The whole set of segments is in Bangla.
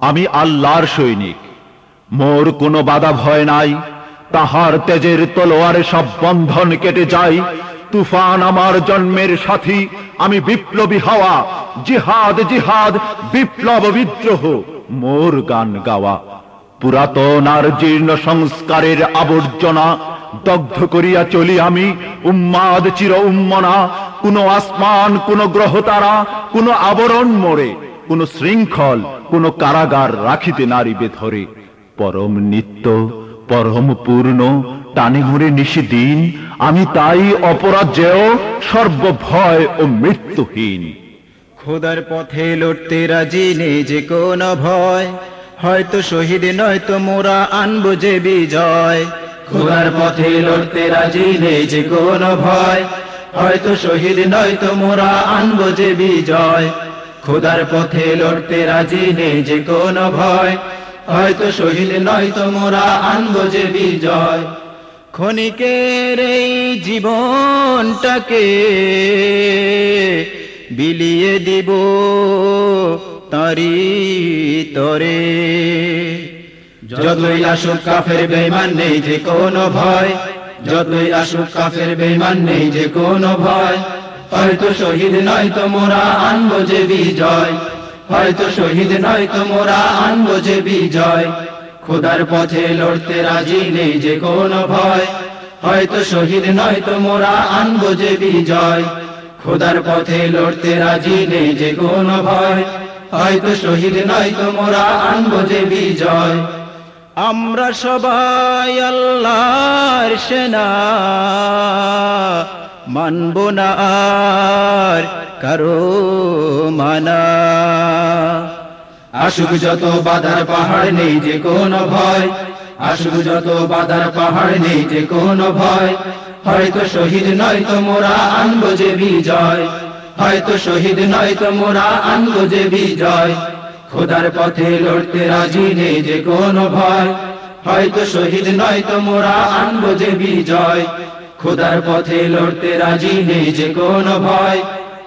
আমি আল্লাহর সৈনিক। মোর কোনো বাধা ভয় নাই। তাহার তেজের তলোয়ারে সব বন্ধন কেটে যায়। তুফান আমার জন্মের সাথী, আমি বিপ্লবী হাওয়া। জিহাদ জিহাদ, বিপ্লব বিদ্রোহ। মোর গান গাওয়া। পুরাতন আর জীর্ণ সংস্কারের আবর্জনা। দগ্ধ করিয়া চলি আমি, উম্মাদ চির উম্মনা। কোন আসমান, কোন গ্রহ তারা, কোন আবরণ মোড়ে কোন শৃঙ্খল, কোন কারাগার রাখিতে নারিবে ধরে পরম নিত্য, পরম পূর্ণ, টানে মুড়ে নিশি দিন আমি তাই অপরাজেয় সর্বভয় ও মৃত্যুহীন। খোদার পথে লড়তে রাজি নেই যে কোন ভয়, হয়তো শহীদ নয়তো মোরা আনব যে বিজয়। খোদার পথে লড়তে রাজি নেই যে কোন ভয়, হয়তো শহীদ নয়তো মোরা আনব যে বিজয়। খোদার পথে লড়তে রাজি নেই যে কোন ভয়। হয়তো শহীদ নয়তো মোরা আনব যে বিজয়। ক্ষণিকের এই জীবনটাকে বিলিয়ে দিব তারি তরে। যতই আসুক কাফের বেমান নেই যে কোনো ভয়, যতই আসুক কাফের বেমান নেই যে কোনো ভয়। হয়তো শহীদ নয় তো মোরা আনব যে বিজয়। হয়তো শহীদ নয় তো মোরা আনব যে বিজয়। খোদার পথে লড়তে রাজি নেই যে কোনো ভয়। হয়তো শহীদ নয় তো মোরা আনব যে বিজয়। খোদার পথে লড়তে রাজি নেই যে কোনো ভয়। হয়তো শহীদ নয় তো মোরা আনব যে বিজয়। আমরা সবাই আল্লাহর সেনা। মানব না আর কারও মানা। আসুক যত বাধার পাহাড় নেই যে কোনো ভয়, আসুক যত বাধার পাহাড় নেই যে কোনো ভয়। হয়তো শহীদ নয় তো মোরা আনব যে বিজয়, হয়তো শহীদ নয় তো মোরা আনব যে বিজয়। খোদার পথে লড়তে রাজি নেই যে কোনো ভয়, হয়তো শহীদ নয় তো মোরা আনব যে বিজয়। খোদার পথে লড়তে রাজি নেই যে কোনো ভয়।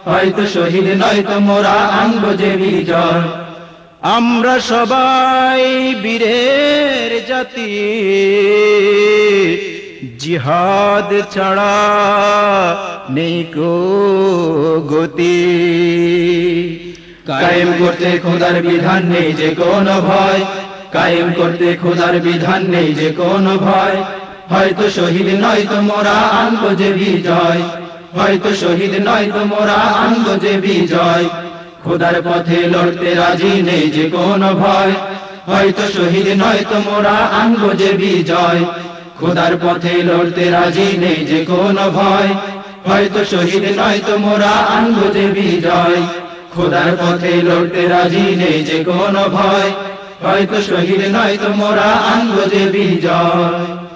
হয়তো শহীদ নয় তো মোরা আনব যে বিজয়। আমরা সবাই বীরের জাতি। জিহাদ ছাড়া নেই কো গতি। কায়েম করতে খোদার বিধান নেই যে কোনো ভয়। কায়েম করতে খোদার বিধান নেই যে কোনো ভয়। হয়তো শহীদ নয় তো মোরা আনব যে বিজয়। হয়তো শহীদ নয় তো মোরা আনব যে বিজয়। খোদার পথে লড়তে রাজি নেই যে কোনো ভয়। হয়তো শহীদ নয় তো মোরা আনব যে বিজয়। খোদার পথে লড়তে রাজি নেই যে কোনো ভয়। হয়তো শহীদ নয় তো মোরা আনব যে বিজয়। খোদার পথে লড়তে রাজি নেই যে কোনো ভয়। হয়তো শহীদ নয় তো মোরা আনব যে বিজয়।